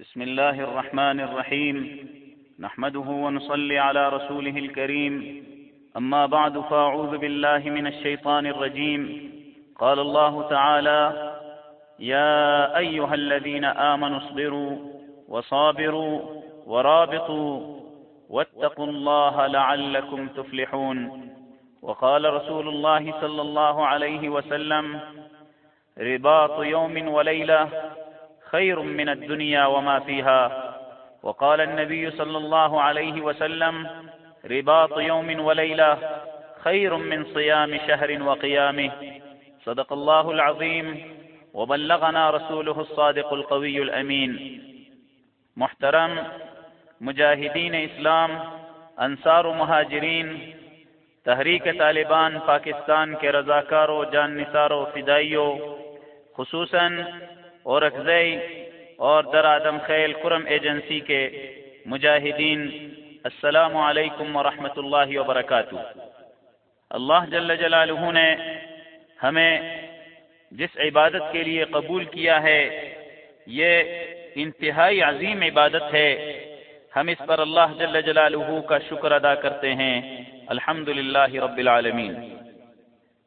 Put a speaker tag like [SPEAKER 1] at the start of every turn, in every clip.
[SPEAKER 1] بسم الله الرحمن الرحيم. نحمده ونصلي على رسوله الكريم. أما بعد، فأعوذ بالله من الشيطان الرجيم. قال الله تعالى يا أيها الذين آمنوا اصبروا وصابروا ورابطوا واتقوا الله لعلكم تفلحون. وقال رسول الله صلى الله عليه وسلم رباط يوم وليلة خير من الدنيا وما فيها. وقال النبي صلى الله عليه وسلم، رباط يوم وليلة خير من صيام شهر وقيامه. صدق الله العظيم. وبلغنا رسوله الصادق القوي الأمين. محترم، مجاہدین اسلام، انصار و مہاجرین، تحریک طالبان، پاکستان کے رضاکاروں، جان نثاروں، فدائیوں، خصوصاً اور اکزئی اور در آدم خیل کرم ایجنسی کے مجاہدین، السلام علیکم ورحمۃ اللہ وبرکاتہ۔ اللہ جل جلالہ نے ہمیں جس عبادت کے لیے قبول کیا ہے، یہ انتہائی عظیم عبادت ہے۔ ہم اس پر اللہ جل جلالہ کا شکر ادا کرتے ہیں۔ الحمد رب العالمین۔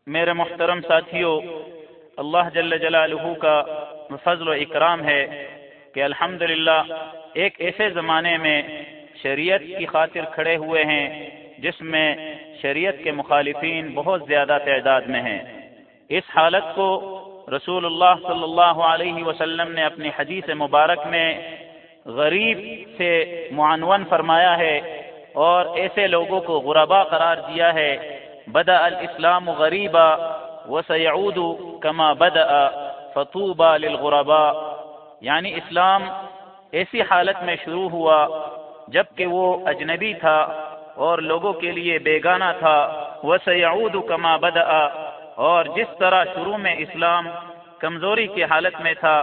[SPEAKER 1] میرے محترم ساتھیوں اللہ جل جلالہ کا فضل و اکرام ہے کہ الحمد ایک ایسے زمانے میں شریعت کی خاطر کھڑے ہوئے ہیں جس میں شریعت کے مخالفین بہت زیادہ تعداد میں ہیں۔ اس حالت کو رسول اللہ صلی اللہ علیہ وسلم نے اپنی حدیث مبارک میں غریب سے معنون فرمایا ہے اور ایسے لوگوں کو غربا قرار دیا ہے بدا الاسلام غریبا و کما بدا فطوبا للغربا یعنی اسلام ایسی حالت میں شروع ہوا جبکہ وہ اجنبی تھا اور لوگوں کے لیے بیگانہ تھا۔ وہ سعود کما بدا اور جس طرح شروع میں اسلام کمزوری کی حالت میں تھا،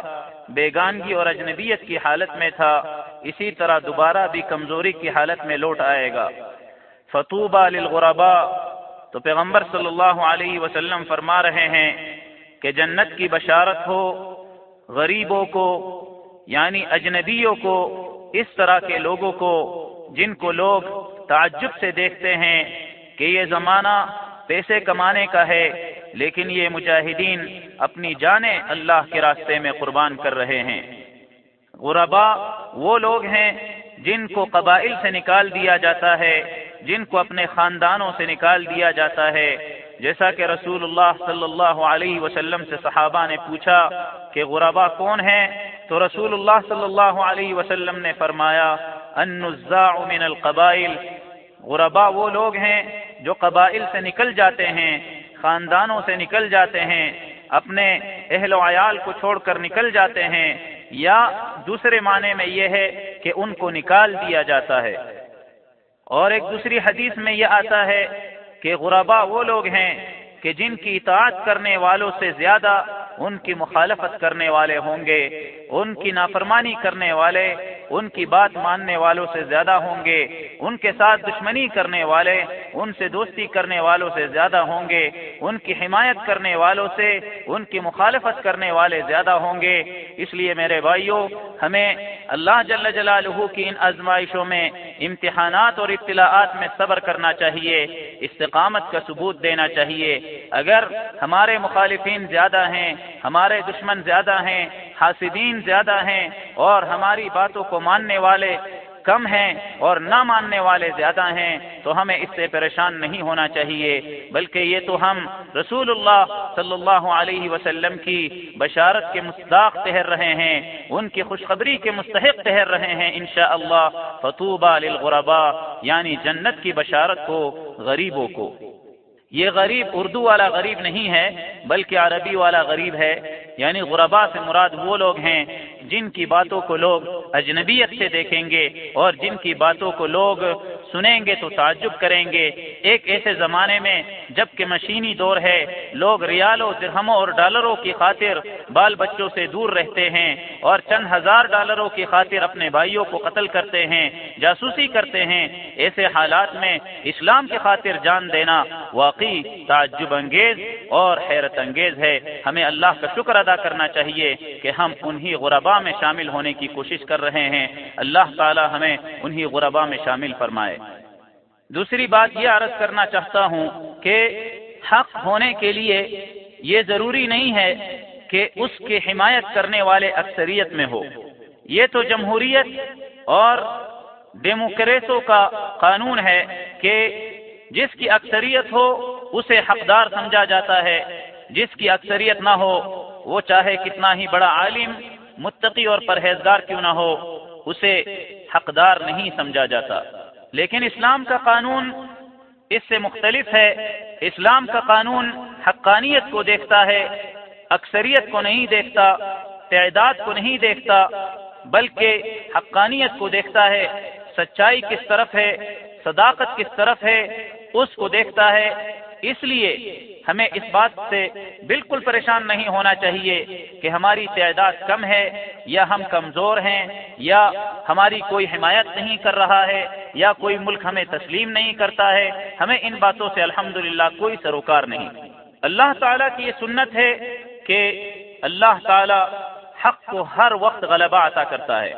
[SPEAKER 1] بیگانگی اور اجنبیت کی حالت میں تھا، اسی طرح دوبارہ بھی کمزوری کی حالت میں لوٹ آئے گا۔ فتوبہ للغربا تو پیغمبر صلی اللہ علیہ وسلم فرما رہے ہیں کہ جنت کی بشارت ہو، غریبوں کو یعنی اجنبیوں کو، اس طرح کے لوگوں کو جن کو لوگ تعجب سے دیکھتے ہیں کہ یہ زمانہ پیسے کمانے کا ہے، لیکن یہ مجاہدین اپنی جانیں اللہ کے راستے میں قربان کر رہے ہیں۔ غربا وہ لوگ ہیں جن کو قبائل سے نکال دیا جاتا ہے، جن کو اپنے خاندانوں سے نکال دیا جاتا ہے۔ جیسا کہ رسول اللہ صلی اللہ علیہ وسلم سے صحابہ نے پوچھا کہ غربا کون ہیں، تو رسول اللہ صلی اللہ علیہ وسلم نے فرمایا، ان من القبائل. غربا وہ لوگ ہیں جو قبائل سے نکل جاتے ہیں، خاندانوں سے نکل جاتے ہیں، اپنے اہل و عیال کو چھوڑ کر نکل جاتے ہیں، یا دوسرے معنی میں یہ ہے کہ ان کو نکال دیا جاتا ہے۔ اور ایک دوسری حدیث میں یہ آتا ہے کہ غربا وہ لوگ ہیں کہ جن کی اطاعت کرنے والوں سے زیادہ ان کی مخالفت کرنے والے ہوں گے، ان کی نافرمانی کرنے والے، ان کی بات ماننے والوں سے زیادہ ہوں گے، ان کے ساتھ دشمنی کرنے والے، ان سے دوستی کرنے والوں سے زیادہ ہوں گے، ان کی حمایت کرنے والوں سے، ان کی مخالفت کرنے والے زیادہ ہوں گے۔ اس لیے میرے بھائیوں، ہمیں اللہ جل جلالہ کی ان ازمائشوں میں امتحانات اور اطلاعات میں صبر کرنا چاہیے، استقامت کا ثبوت دینا چاہیے۔ اگر ہمارے مخالفین زیادہ ہیں، ہمارے دشمن زیادہ ہیں، حاسدین زیادہ ہیں اور ہماری باتوں کو ماننے والے کم ہیں اور نہ ماننے والے زیادہ ہیں، تو ہمیں اس سے پریشان نہیں ہونا چاہیے۔ بلکہ یہ تو ہم رسول اللہ صلی اللہ علیہ وسلم کی بشارت کے مستاق ٹہر رہے ہیں، ان کی خوشخبری کے مستحق ٹہر رہے ہیں، انشاءاللہ۔ فتوبہ للغرباء یعنی جنت کی بشارت کو، غریبوں کو۔ یہ غریب اردو والا غریب نہیں ہے، بلکہ عربی والا غریب ہے۔ یعنی غربا سے مراد وہ لوگ ہیں جن کی باتوں کو لوگ اجنبیت سے دیکھیں گے اور جن کی باتوں کو لوگ سنیں گے تو تعجب کریں گے۔ ایک ایسے زمانے میں جبکہ مشینی دور ہے، لوگ ریالوں، درہموں اور ڈالروں کی خاطر بال بچوں سے دور رہتے ہیں اور چند ہزار ڈالروں کی خاطر اپنے بھائیوں کو قتل کرتے ہیں، جاسوسی کرتے ہیں۔ ایسے حالات میں اسلام کی خاطر جان دینا واقعی تعجب انگیز اور حیرت انگیز ہے۔ ہمیں اللہ کا شکر ادا کرنا چاہیے کہ ہم انہی غربا غربا میں شامل ہونے کی کوشش کر رہے ہیں۔ اللہ تعالی ہمیں انہی غربا میں شامل فرمائے۔ دوسری بات یہ عرض کرنا چاہتا ہوں کہ حق ہونے کے لیے یہ ضروری نہیں ہے کہ اس کی حمایت کرنے والے اکثریت میں ہو۔ یہ تو جمہوریت اور ڈیموکریسوں کا قانون ہے کہ جس کی اکثریت ہو اسے حقدار سمجھا جاتا ہے۔ جس کی اکثریت نہ ہو وہ چاہے کتنا ہی بڑا عالم متقی اور پرہیزگار کیوں نہ ہو، اسے حقدار نہیں سمجھا جاتا۔ لیکن اسلام کا قانون اس سے مختلف ہے۔ اسلام کا قانون حقانیت کو دیکھتا ہے، اکثریت کو نہیں دیکھتا، تعداد کو نہیں دیکھتا، بلکہ حقانیت کو دیکھتا ہے۔ سچائی کس طرف ہے؟ صداقت کس طرف ہے؟ اس کو دیکھتا ہے۔ اس لیے ہمیں اس بات سے بالکل پریشان نہیں ہونا چاہیے کہ ہماری تعداد کم ہے یا ہم کمزور ہیں یا ہماری کوئی حمایت نہیں کر رہا ہے یا کوئی ملک ہمیں تسلیم نہیں کرتا ہے، ہمیں ان باتوں سے الحمد کوئی سروکار نہیں۔ اللہ تعالیٰ کی یہ سنت ہے کہ اللہ تعالیٰ حق کو ہر وقت غلبہ عطا کرتا ہے۔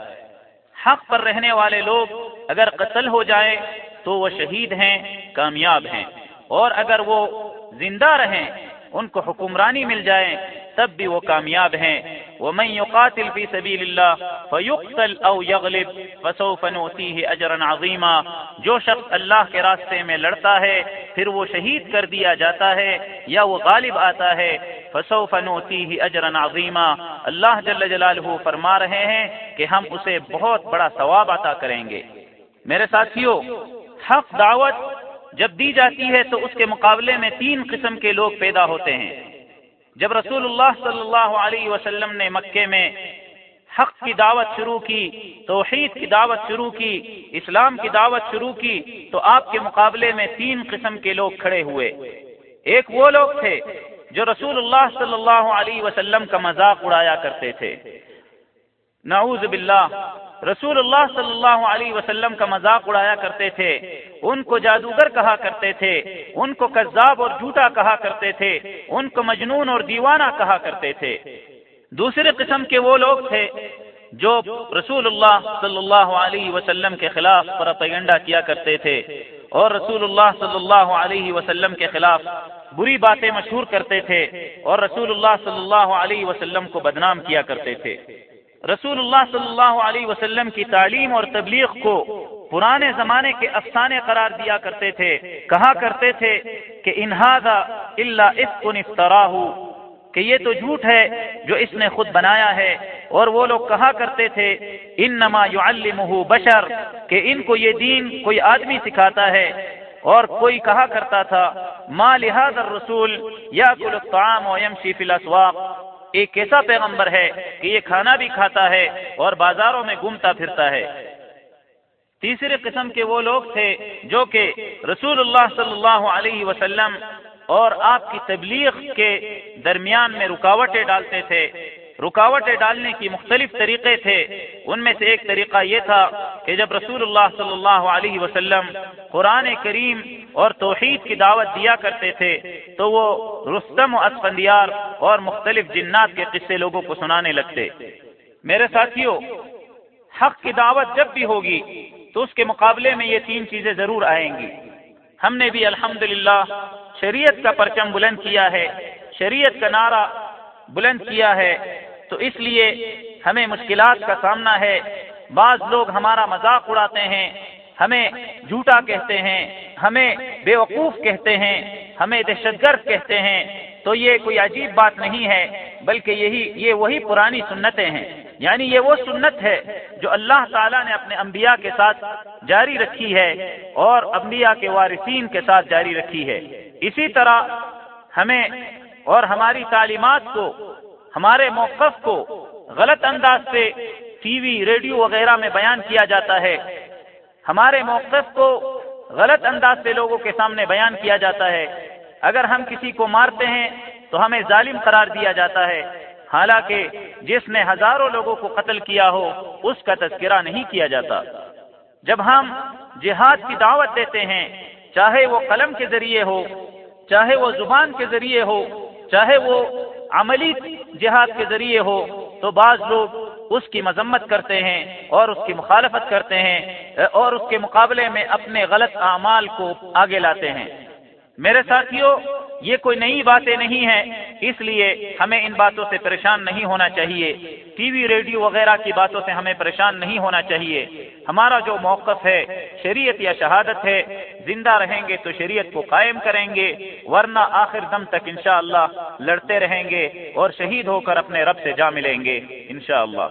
[SPEAKER 1] حق پر رہنے والے لوگ اگر قتل ہو جائے تو وہ شہید ہیں، کامیاب ہیں۔ اور اگر وہ زندہ رہیں، ان کو حکمرانی مل جائے، تب بھی وہ کامیاب ہیں۔ ومن يقاتل في سبيل الله فيقتل او يغلب فسوف نؤتيه اجرا عظيما۔ جو شخص اللہ کے راستے میں لڑتا ہے، پھر وہ شہید کر دیا جاتا ہے یا وہ غالب آتا ہے۔ فسوف نؤتيه اجرا عظيما۔ اللہ جل جلالہ فرما رہے ہیں کہ ہم اسے بہت بڑا ثواب عطا کریں گے۔ میرے ساتھیوں حق دعوت جب دی جاتی ہے تو اس کے مقابلے میں تین قسم کے لوگ پیدا ہوتے ہیں۔ جب رسول اللہ صلی اللہ علیہ وسلم نے مکے میں حق کی دعوت شروع کی، توحید کی دعوت شروع کی، اسلام کی دعوت شروع کی، تو آپ کے مقابلے میں تین قسم کے لوگ کھڑے ہوئے۔ ایک وہ لوگ تھے جو رسول اللہ صلی اللہ علیہ وسلم کا مذاق اڑایا کرتے تھے۔ نعوذ باللہ رسول اللہ صلی اللہ علیہ وسلم کا مذاق اڑایا کرتے تھے، ان کو جادوگر کہا کرتے تھے، ان کو کذاب اور جھوٹا کہا کرتے تھے، ان کو مجنون اور دیوانہ کہا کرتے تھے۔ دوسرے قسم کے وہ لوگ تھے جو رسول اللہ صلی اللہ علیہ وسلم کے خلاف پرپیگنڈا کیا کرتے تھے اور رسول اللہ صلی اللہ علیہ وسلم کے خلاف بری باتیں مشہور کرتے تھے اور رسول اللہ صلی اللہ علیہ وسلم کو بدنام کیا کرتے تھے۔ رسول اللہ صلی اللہ علیہ وسلم کی تعلیم اور تبلیغ کو پرانے زمانے کے افسانے قرار دیا کرتے تھے، کہا کرتے تھے کہ انہذا اللہ اس کو کہ یہ تو جھوٹ ہے جو اس نے خود بنایا ہے۔ اور وہ لوگ کہا کرتے تھے ان نما یو بشر، کہ ان کو یہ دین کوئی آدمی سکھاتا ہے۔ اور کوئی کہا کرتا تھا، ما لہذا الرسول یاکل الطعام و فی الاسواق ایک ایسا پیغمبر ہے کہ یہ کھانا بھی کھاتا ہے اور بازاروں میں گھومتا پھرتا ہے۔ تیسرے قسم کے وہ لوگ تھے جو کہ رسول اللہ صلی اللہ علیہ وسلم اور آپ کی تبلیغ کے درمیان میں رکاوٹیں ڈالتے تھے۔ رکاوٹیں ڈالنے کی مختلف طریقے تھے۔ ان میں سے ایک طریقہ یہ تھا کہ جب رسول اللہ صلی اللہ علیہ وسلم قرآن کریم اور توحید کی دعوت دیا کرتے تھے، تو وہ رستم و اسفندیار اور مختلف جنات کے قصے لوگوں کو سنانے لگتے۔ میرے ساتھیوں، حق کی دعوت جب بھی ہوگی تو اس کے مقابلے میں یہ تین چیزیں ضرور آئیں گی۔ ہم نے بھی الحمد شریعت کا پرچم بلند کیا ہے، شریعت کا نعرہ بلند کیا ہے۔ تو اس لیے ہمیں مشکلات کا سامنا ہے۔ بعض لوگ ہمارا مذاق اڑاتے ہیں، ہمیں جھوٹا کہتے ہیں، ہمیں بے وقوف کہتے ہیں، ہمیں دہشت گرد کہتے ہیں۔ تو یہ کوئی عجیب بات نہیں ہے، بلکہ یہی، یہ وہی پرانی سنتیں ہیں۔ یعنی یہ وہ سنت ہے جو اللہ تعالیٰ نے اپنے انبیاء کے ساتھ جاری رکھی ہے اور انبیاء کے وارثین کے ساتھ جاری رکھی ہے۔ اسی طرح ہمیں اور ہماری تعلیمات کو ہمارے موقف کو غلط انداز سے ٹی وی، ریڈیو وغیرہ میں بیان کیا جاتا ہے۔ ہمارے موقف کو غلط انداز سے لوگوں کے سامنے بیان کیا جاتا ہے۔ اگر ہم کسی کو مارتے ہیں تو ہمیں ظالم قرار دیا جاتا ہے۔ حالانکہ جس نے ہزاروں لوگوں کو قتل کیا ہو، اس کا تذکرہ نہیں کیا جاتا۔ جب ہم جہاد کی دعوت دیتے ہیں، چاہے وہ قلم کے ذریعے ہو، چاہے وہ زبان کے ذریعے ہو، چاہے وہ عملی جہاد کے ذریعے ہو، تو بعض لوگ
[SPEAKER 2] اس کی مذمت کرتے ہیں اور اس کی مخالفت کرتے ہیں، اور اس کے مقابلے میں اپنے غلط اعمال کو آگے لاتے ہیں۔ میرے ساتھیوں یہ کوئی نئی باتیں نہیں ہیں، اس لیے ہمیں ان باتوں سے پریشان نہیں ہونا چاہیے۔ ٹی وی، ریڈیو وغیرہ کی باتوں سے ہمیں پریشان نہیں ہونا چاہیے۔ ہمارا جو موقف ہے، شریعت یا شہادت ہے، زندہ رہیں گے تو شریعت کو قائم کریں گے، ورنہ آخر دم تک انشاءاللہ لڑتے رہیں گے اور شہید ہو کر اپنے رب سے جا ملیں گے، انشاءاللہ۔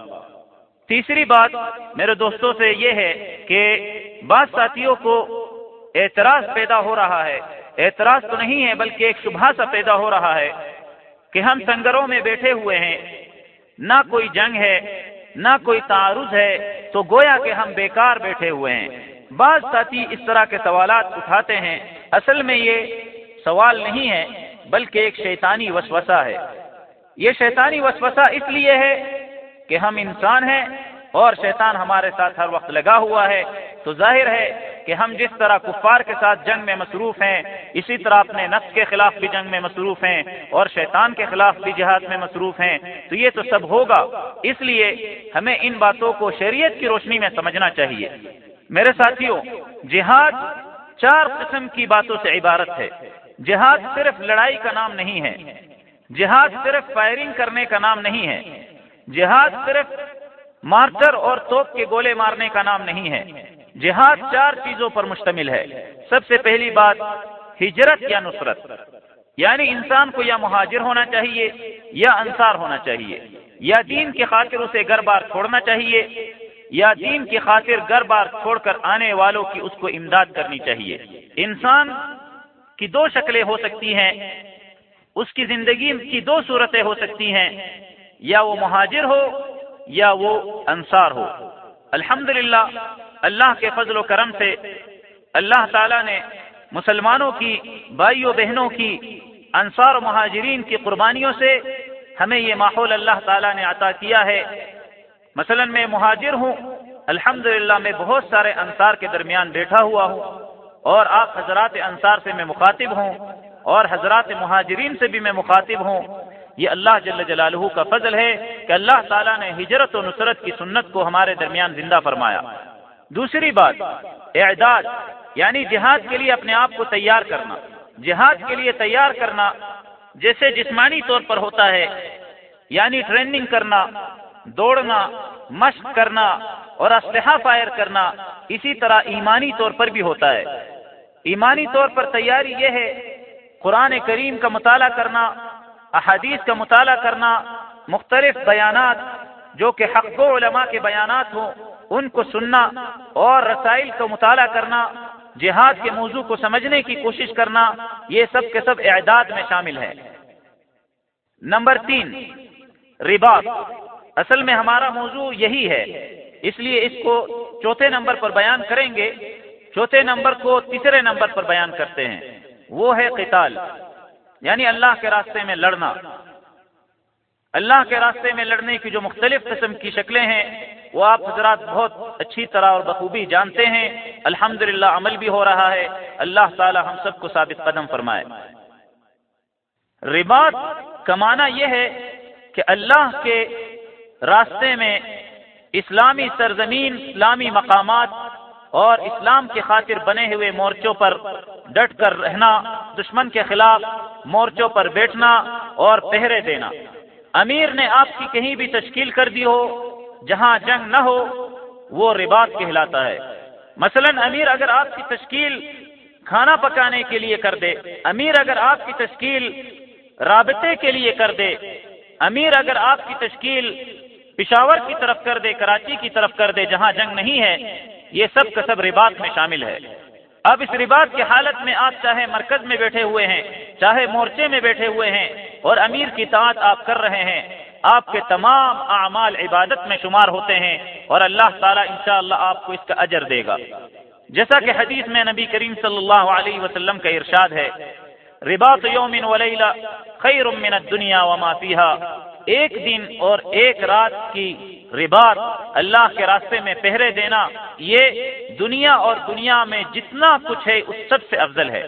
[SPEAKER 2] تیسری بات میرے دوستوں سے یہ ہے کہ بعض ساتھیوں کو اعتراض پیدا ہو رہا ہے۔ اعتراض تو نہیں ہے، بلکہ ایک شبہ سا پیدا ہو رہا ہے کہ ہم سنگروں میں بیٹھے ہوئے ہیں، نہ کوئی جنگ ہے نہ کوئی تعارض ہے، تو گویا کہ ہم بیکار بیٹھے ہوئے ہیں۔ بعض ساتھی اس طرح کے سوالات اٹھاتے ہیں۔ اصل میں یہ سوال نہیں ہے، بلکہ ایک شیطانی وسوسہ ہے۔ یہ شیطانی وسوسہ اس لیے ہے کہ ہم انسان ہیں اور شیطان ہمارے ساتھ ہر وقت لگا ہوا ہے۔ تو ظاہر ہے کہ ہم جس طرح کفار کے ساتھ جنگ میں مصروف ہیں، اسی طرح اپنے نفس کے خلاف بھی جنگ میں مصروف ہیں اور شیطان کے خلاف بھی جہاد میں مصروف ہیں۔ تو یہ تو سب ہوگا۔ اس لیے ہمیں ان باتوں کو شریعت کی روشنی میں سمجھنا چاہیے۔ میرے ساتھیوں، جہاد چار قسم کی باتوں سے عبارت ہے۔ جہاد صرف لڑائی کا نام نہیں ہے۔ جہاد صرف فائرنگ کرنے کا نام نہیں ہے۔ جہاد صرف مارٹر اور توپ کے گولے مارنے کا نام نہیں ہے۔ جہاد چار چیزوں پر مشتمل ہے۔ سب سے پہلی بات، ہجرت یا نصرت۔ یعنی انسان کو یا مہاجر ہونا چاہیے یا انصار ہونا چاہیے۔ یا دین کی خاطر اسے گھر بار چھوڑنا چاہیے یا دین کی خاطر گھر بار چھوڑ کر آنے والوں کی اس کو امداد کرنی چاہیے۔ انسان کی دو شکلیں ہو سکتی ہیں۔ اس کی زندگی کی دو صورتیں ہو سکتی ہیں۔ یا وہ مہاجر ہو یا وہ انصار ہو۔ الحمد اللہ کے فضل و کرم سے اللہ تعالیٰ نے مسلمانوں کی، بھائیوں، بہنوں کی، انصار و مہاجرین کی قربانیوں سے ہمیں یہ ماحول اللہ تعالیٰ نے عطا کیا ہے۔ مثلا میں مہاجر ہوں الحمد میں بہت سارے انصار کے درمیان بیٹھا ہوا ہوں اور آپ حضرات انصار سے میں مخاطب ہوں اور حضرات مہاجرین سے بھی میں مخاطب ہوں۔ یہ اللہ جل جلالہ کا فضل ہے کہ اللہ تعالیٰ نے ہجرت و نصرت کی سنت کو ہمارے درمیان زندہ فرمایا۔ دوسری بات، اعداد یعنی جہاد کے لیے اپنے آپ کو تیار کرنا۔ جہاد کے لیے تیار کرنا جیسے جسمانی طور پر ہوتا ہے یعنی ٹریننگ کرنا، دوڑنا، مشق کرنا اور اسلحہ فائر کرنا، اسی طرح ایمانی طور پر بھی ہوتا ہے۔ ایمانی طور پر تیاری یہ ہے، قرآن کریم کا مطالعہ کرنا احادیث کا مطالعہ کرنا مختلف بیانات جو کہ حق و علماء کے بیانات ہوں، ان کو سننا اور رسائل کا مطالعہ کرنا، جہاد کے موضوع کو سمجھنے کی کوشش کرنا، یہ سب کے سب اعداد میں شامل ہے نمبر تین، رباط۔ اصل میں ہمارا موضوع یہی ہے، اس لیے اس کو چوتھے نمبر پر بیان کریں گے۔ چوتھے نمبر کو تیسرے نمبر پر بیان کرتے ہیں۔ وہ ہے قتال۔ یعنی اللہ کے راستے میں لڑنا۔ اللہ کے راستے میں لڑنے کی جو مختلف قسم کی شکلیں ہیں، وہ آپ حضرات بہت اچھی طرح اور بخوبی جانتے ہیں۔ الحمد عمل بھی ہو رہا ہے۔ اللہ تعالی ہم سب کو ثابت قدم فرمائے۔ رباط کمانا یہ ہے کہ اللہ کے راستے میں اسلامی سرزمین، اسلامی مقامات اور اسلام کی خاطر بنے ہوئے مورچوں پر ڈٹ کر رہنا، دشمن کے خلاف مورچوں پر بیٹھنا اور پہرے دینا۔ امیر نے آپ کی کہیں بھی تشکیل کر دی ہو، جہاں جنگ نہ ہو، وہ رباط کہلاتا ہے۔ مثلا امیر اگر آپ کی تشکیل کھانا پکانے کے لیے کر دے، امیر اگر آپ کی تشکیل رابطے کے لیے کر دے، امیر اگر آپ کی تشکیل پشاور کی طرف کر دے، کراچی کی طرف کر دے، جہاں جنگ نہیں ہے یہ سب کا سب رباط میں شامل ہے۔ اب اس رباط کی حالت میں آپ چاہے مرکز میں بیٹھے ہوئے ہیں، چاہے مورچے میں بیٹھے ہوئے ہیں، اور امیر کی تعداد آپ کر رہے ہیں۔ آپ کے تمام اعمال عبادت میں شمار ہوتے ہیں اور اللہ تعالیٰ انشاءاللہ اللہ آپ کو اس کا اجر دے گا۔ جیسا کہ حدیث میں نبی کریم صلی اللہ علیہ وسلم کا ارشاد ہے، رباط یوم خیر من الدنیا وما فیها ایک دن اور ایک رات کی رباط اللہ کے راستے میں پہرے دینا، یہ دنیا اور دنیا میں جتنا کچھ ہے، اس سب سے افضل ہے۔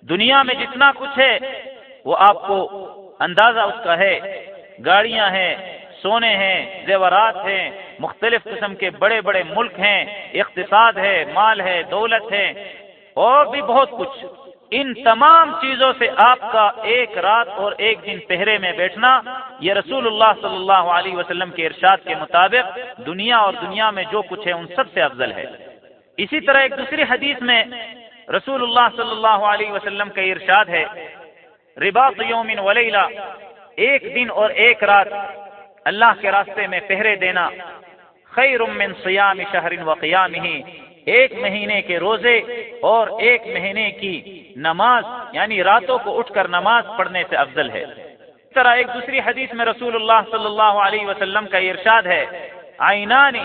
[SPEAKER 2] دنیا میں جتنا کچھ ہے، وہ آپ کو اندازہ اس کا ہے۔ گاڑیاں ہیں، سونے ہیں، زیورات ہیں، مختلف قسم کے بڑے بڑے ملک ہیں۔ اقتصاد ہے، مال ہے، دولت ہے، اور بھی بہت کچھ۔ ان تمام چیزوں سے آپ کا ایک رات اور ایک دن پہرے میں بیٹھنا، یہ رسول اللہ صلی اللہ علیہ وسلم کے ارشاد کے مطابق دنیا اور دنیا میں جو کچھ ہے ان سب سے افضل ہے۔ اسی طرح ایک دوسری حدیث میں رسول اللہ صلی اللہ علیہ وسلم کا ارشاد ہے، رباط یومن ولیلہ ایک دن اور ایک رات اللہ کے راستے میں پہرے دینا، خیر من صیام شہر و قیام ہی ایک مہینے کے روزے اور ایک مہینے کی نماز یعنی راتوں کو اٹھ کر نماز پڑھنے سے افضل ہے۔ اس طرح ایک دوسری حدیث میں رسول اللہ صلی اللہ علیہ وسلم کا ارشاد ہے آئینانی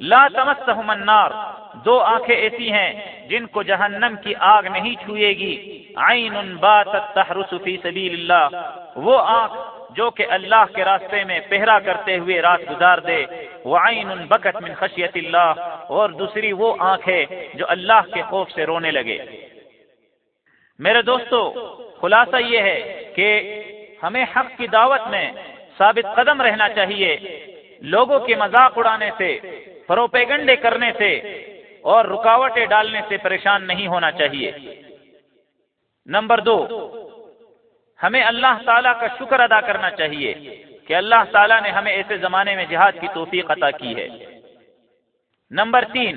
[SPEAKER 2] لا تمسہم النار، دو آنکھیں ایسی ہیں جن کو جہنم کی آگ نہیں چھوئے گی۔ عین باتت تحرس فی سبیل اللہ، وہ آنکھ جو کہ اللہ کے راستے میں پہرا کرتے ہوئے رات گزار دے. وہ بکت من خشیت اللہ اور دوسری وہ آنکھ ہے جو اللہ کے خوف سے رونے لگے. میرے دوستو، خلاصہ یہ ہے کہ ہمیں حق کی دعوت میں ثابت قدم رہنا چاہیے. لوگوں کے مذاق اڑانے سے، پروپیگنڈے کرنے سے اور رکاوٹیں ڈالنے سے پریشان نہیں ہونا چاہیے. نمبر دو ہمیں اللہ تعالیٰ کا شکر ادا کرنا چاہیے کہ اللہ تعالیٰ نے ہمیں ایسے زمانے میں جہاد کی توفیق عطا کی ہے۔ نمبر تین،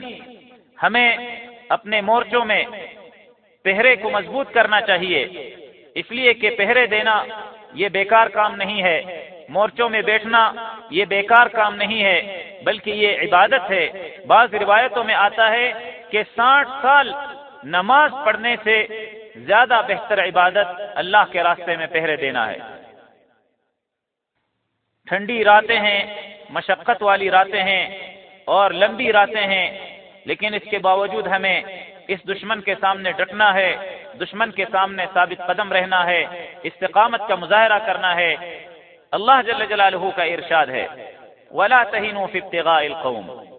[SPEAKER 2] ہمیں اپنے مورچوں میں پہرے کو مضبوط کرنا چاہیے۔ اس لیے کہ پہرے دینا یہ بیکار کام نہیں ہے۔ مورچوں میں بیٹھنا یہ بیکار کام نہیں ہے، بلکہ یہ عبادت ہے۔ بعض روایتوں میں آتا ہے کہ ساٹھ سال نماز پڑھنے سے زیادہ بہتر عبادت اللہ کے راستے میں پہرے دینا ہے۔ ٹھنڈی راتیں ہیں، مشقت والی راتیں ہیں اور لمبی راتیں ہیں، لیکن اس کے باوجود ہمیں اس دشمن کے سامنے ڈٹنا ہے، دشمن کے سامنے ثابت قدم رہنا ہے، استقامت کا مظاہرہ کرنا ہے۔ اللہ جل جلالہ کا ارشاد ہے۔ ولا تہینو ابتغاء القوم۔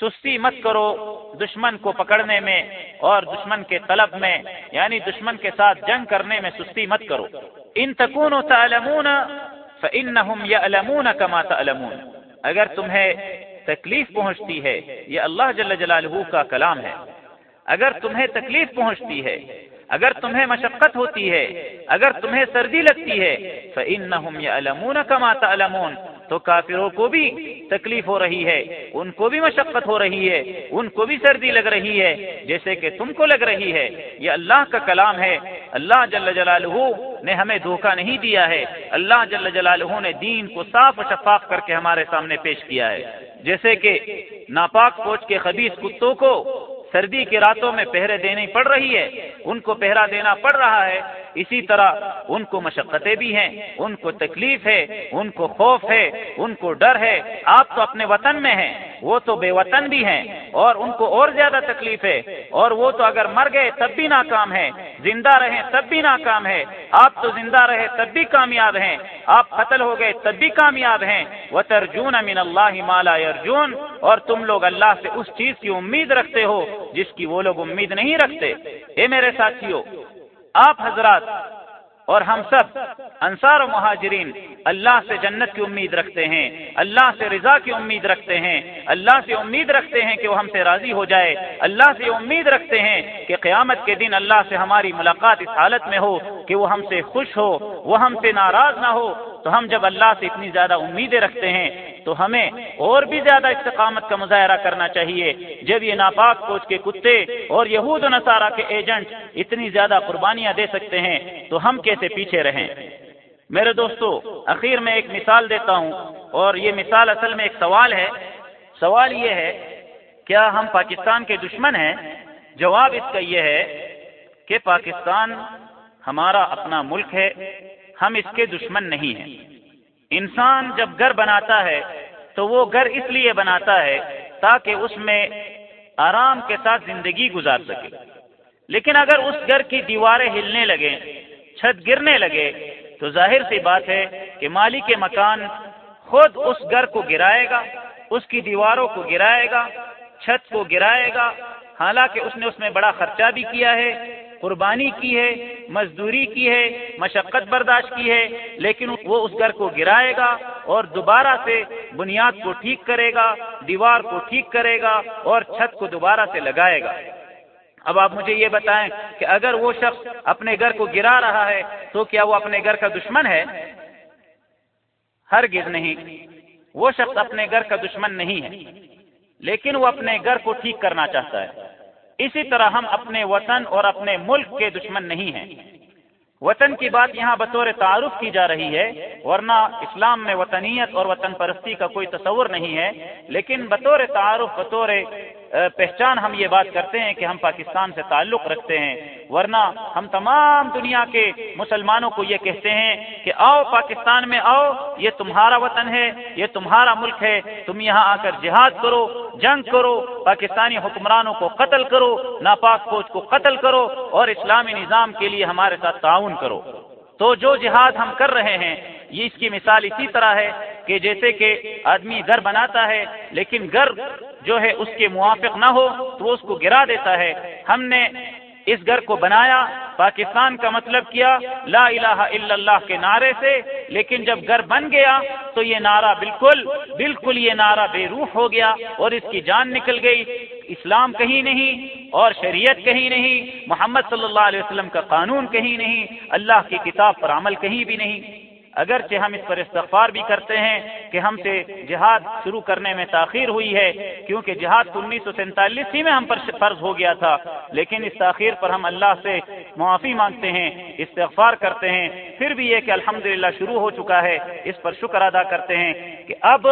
[SPEAKER 2] سستی مت کرو دشمن کو پکڑنے میں اور دشمن کے طلب میں یعنی دشمن کے ساتھ جنگ کرنے میں سستی مت کرو۔ ان تکونوا تعلمون فانهم يعلمون كما تعلمون۔ اگر تمہیں تکلیف پہنچتی ہے، یہ اللہ جل جلالہ کا کلام ہے۔ اگر تمہیں تکلیف پہنچتی ہے، اگر تمہیں مشقت ہوتی ہے، اگر تمہیں سردی لگتی ہے فَإِنَّهُمْ يَعْلَمُونَ كَمَا تَعْلَمُونَ۔ تو کافروں کو بھی تکلیف ہو رہی ہے، ان کو بھی مشقت ہو رہی ہے، ان کو بھی سردی لگ رہی ہے، جیسے کہ تم کو لگ رہی ہے۔ یہ اللہ کا کلام ہے۔ اللہ جل جلالہ نے ہمیں دھوکہ نہیں دیا ہے۔ اللہ جل جلالہ نے دین کو صاف و شفاف کر کے ہمارے سامنے پیش کیا ہے۔ جیسے کہ ناپاک فوج کے خبیص کتوں کو سردی کی راتوں میں پہرے دینی پڑ رہی ہے، ان کو پہرا دینا پڑ رہا ہے۔ اسی طرح ان کو مشقتیں بھی ہیں، ان کو تکلیف ہے، ان کو خوف ہے، ان کو ڈر ہے۔ آپ تو اپنے وطن میں ہیں۔ وہ تو بے وطن بھی ہیں اور ان کو اور زیادہ تکلیف ہے۔ اور وہ تو اگر مر گئے تب بھی ناکام ہے زندہ رہیں تب بھی ناکام ہے آپ تو زندہ رہے تب بھی کامیاب ہیں۔ آپ قتل ہو گئے تب بھی کامیاب ہیں۔ وہ ترجون امین اللہ مالا ارجون اور تم لوگ اللہ سے اس چیز کی امید رکھتے ہو جس کی وہ لوگ امید نہیں رکھتے۔ اے میرے ساتھیوں آپ حضرات اور ہم سب انصار و مہاجرین اللہ سے جنت کی امید رکھتے ہیں، اللہ سے رضا کی امید رکھتے ہیں، اللہ سے امید رکھتے ہیں کہ وہ ہم سے راضی ہو جائے، اللہ سے امید رکھتے ہیں کہ قیامت کے دن اللہ سے ہماری ملاقات اس حالت میں ہو کہ وہ ہم سے خوش ہو، وہ ہم سے ناراض نہ ہو تو ہم جب اللہ سے اتنی زیادہ امیدیں رکھتے ہیں، تو ہمیں اور بھی زیادہ استقامت کا مظاہرہ کرنا چاہیے۔ جب یہ ناپاک فوج کے کتے اور یہود و نصارہ کے ایجنٹ اتنی زیادہ قربانیاں دے سکتے ہیں، تو ہم کیسے پیچھے رہیں؟ میرے دوستو، اخیر میں ایک مثال دیتا ہوں۔ اور یہ مثال اصل میں ایک سوال ہے۔ سوال یہ ہے، کیا ہم پاکستان کے دشمن ہیں؟ جواب اس کا یہ ہے کہ پاکستان ہمارا اپنا ملک ہے۔ ہم اس کے دشمن نہیں ہیں۔ انسان جب گھر بناتا ہے، تو وہ گھر اس لیے بناتا ہے تاکہ اس میں آرام کے ساتھ زندگی گزار سکے۔ لیکن اگر اس گھر کی دیواریں ہلنے لگے چھت گرنے لگے، تو ظاہر سی بات ہے کہ مالی کے مکان خود اس گھر کو گرائے گا، اس کی دیواروں کو گرائے گا، چھت کو گرائے گا۔ حالانکہ اس نے اس میں بڑا خرچہ بھی کیا ہے، قربانی کی ہے مزدوری کی ہے، مشقت برداشت کی ہے، لیکن وہ اس گھر کو گرائے گا اور دوبارہ سے بنیاد کو ٹھیک کرے گا، دیوار کو ٹھیک کرے گا اور چھت کو دوبارہ سے لگائے گا۔ اب آپ مجھے یہ بتائیں کہ اگر وہ شخص اپنے گھر کو گرا رہا ہے، تو کیا وہ اپنے گھر کا دشمن ہے؟ ہرگز نہیں۔ وہ شخص اپنے گھر کا دشمن نہیں ہے، لیکن وہ اپنے گھر کو ٹھیک کرنا چاہتا ہے۔ اسی طرح ہم اپنے وطن اور اپنے ملک کے دشمن نہیں ہیں۔ وطن کی بات یہاں بطور تعارف کی جا رہی ہے، ورنہ اسلام میں وطنیت اور وطن پرستی کا کوئی تصور نہیں ہے، لیکن بطور تعارف، بطور پہچان ہم یہ بات کرتے ہیں کہ ہم پاکستان سے تعلق رکھتے ہیں۔ ورنہ ہم تمام دنیا کے مسلمانوں کو یہ کہتے ہیں کہ آؤ پاکستان میں آؤ، یہ تمہارا وطن ہے، یہ تمہارا ملک ہے۔ تم یہاں آ کر جہاد کرو، جنگ کرو، پاکستانی حکمرانوں کو قتل کرو، ناپاک فوج کو قتل کرو اور اسلامی نظام کے لیے ہمارے ساتھ تعاون کرو۔ تو جو جہاد ہم کر رہے ہیں یہ اس کی مثال اسی طرح ہے کہ جیسے کہ آدمی گھر بناتا ہے، لیکن گھر جو ہے اس کے موافق نہ ہو تو وہ اس کو گرا دیتا ہے۔ ہم نے اس گھر کو بنایا، پاکستان کا مطلب کیا لا الہ الا اللہ کے نعرے سے، لیکن جب گھر بن گیا تو یہ نعرہ بالکل بالکل یہ نعرہ بے روح ہو گیا اور اس کی جان نکل گئی۔ اسلام کہیں نہیں اور شریعت کہیں نہیں، محمد صلی اللہ علیہ وسلم کا قانون کہیں نہیں، اللہ کی کتاب پر عمل کہیں بھی نہیں۔ اگرچہ ہم اس پر استغفار بھی کرتے ہیں کہ ہم سے جہاد شروع کرنے میں تاخیر ہوئی ہے، کیونکہ جہاد انیس سو سینتالیس ہی میں ہم پر فرض ہو گیا تھا، لیکن اس تاخیر پر ہم اللہ سے معافی مانگتے ہیں، استغفار کرتے ہیں، پھر بھی یہ کہ الحمد شروع ہو چکا ہے، اس پر شکر ادا کرتے ہیں کہ اب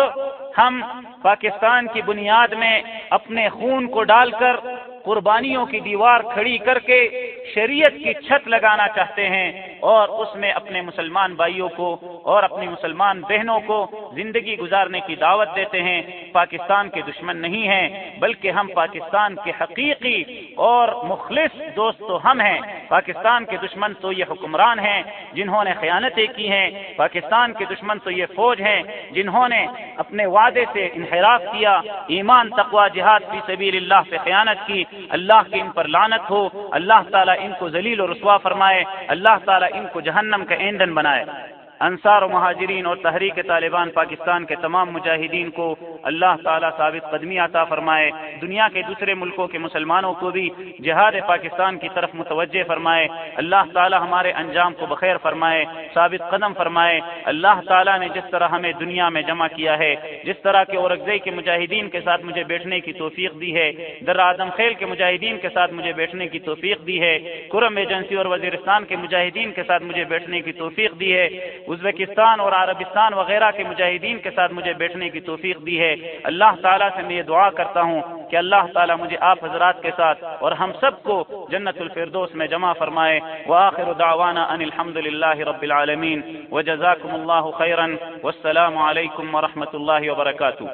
[SPEAKER 2] ہم پاکستان کی بنیاد میں اپنے خون کو ڈال کر قربانیوں کی دیوار کھڑی کر کے شریعت کی چھت لگانا چاہتے ہیں۔ اور اس میں اپنے مسلمان بھائیوں کو اور اپنی مسلمان بہنوں کو زندگی گزارنے کی دعوت دیتے ہیں۔ پاکستان کے دشمن نہیں ہیں، بلکہ ہم پاکستان کے حقیقی اور مخلص دوست تو ہم ہیں۔ پاکستان کے دشمن تو یہ حکمران ہیں جنہوں نے خیانتیں کی ہیں۔ پاکستان کے دشمن تو یہ فوج ہیں جنہوں نے اپنے وعدے سے انحراف کیا۔ ایمان تقوا جہاد فی سبیل اللہ سے خیانت کی۔ اللہ کی ان پر لانت ہو۔ اللہ تعالیٰ ان کو ذلیل و رسوا فرمائے۔ اللہ تعالیٰ ان کو جہنم کا ایندھن بنائے۔ انصار و مہاجرین اور تحریک طالبان پاکستان کے تمام مجاہدین کو اللہ تعالیٰ ثابت قدمی عطا فرمائے، دنیا کے دوسرے ملکوں کے مسلمانوں کو بھی جہاد پاکستان کی طرف متوجہ فرمائے، اللہ تعالیٰ ہمارے انجام کو بخیر فرمائے، ثابت قدم فرمائے۔ اللہ تعالیٰ نے جس طرح ہمیں دنیا میں جمع کیا ہے، جس طرح کے اورگزئی کے مجاہدین کے ساتھ مجھے بیٹھنے کی توفیق دی ہے، در اعظم خیل کے مجاہدین کے ساتھ مجھے بیٹھنے کی توفیق دی ہے کرم ایجنسی اور وزیرستان کے مجاہدین کے ساتھ مجھے بیٹھنے کی توفیق دی ہے۔ ازبکستان اور عربستان وغیرہ کے مجاہدین کے ساتھ مجھے بیٹھنے کی توفیق دی ہے۔ اللہ تعالیٰ سے میں یہ دعا کرتا ہوں کہ اللہ تعالیٰ مجھے آپ حضرات کے ساتھ اور ہم سب کو جنت الفردوس میں جمع فرمائے۔ وآخر دعوانا ان الحمد للہ رب العالمین۔ وجزاکم اللہ خیرا۔ والسلام علیکم ورحمۃ اللہ وبرکاتہ۔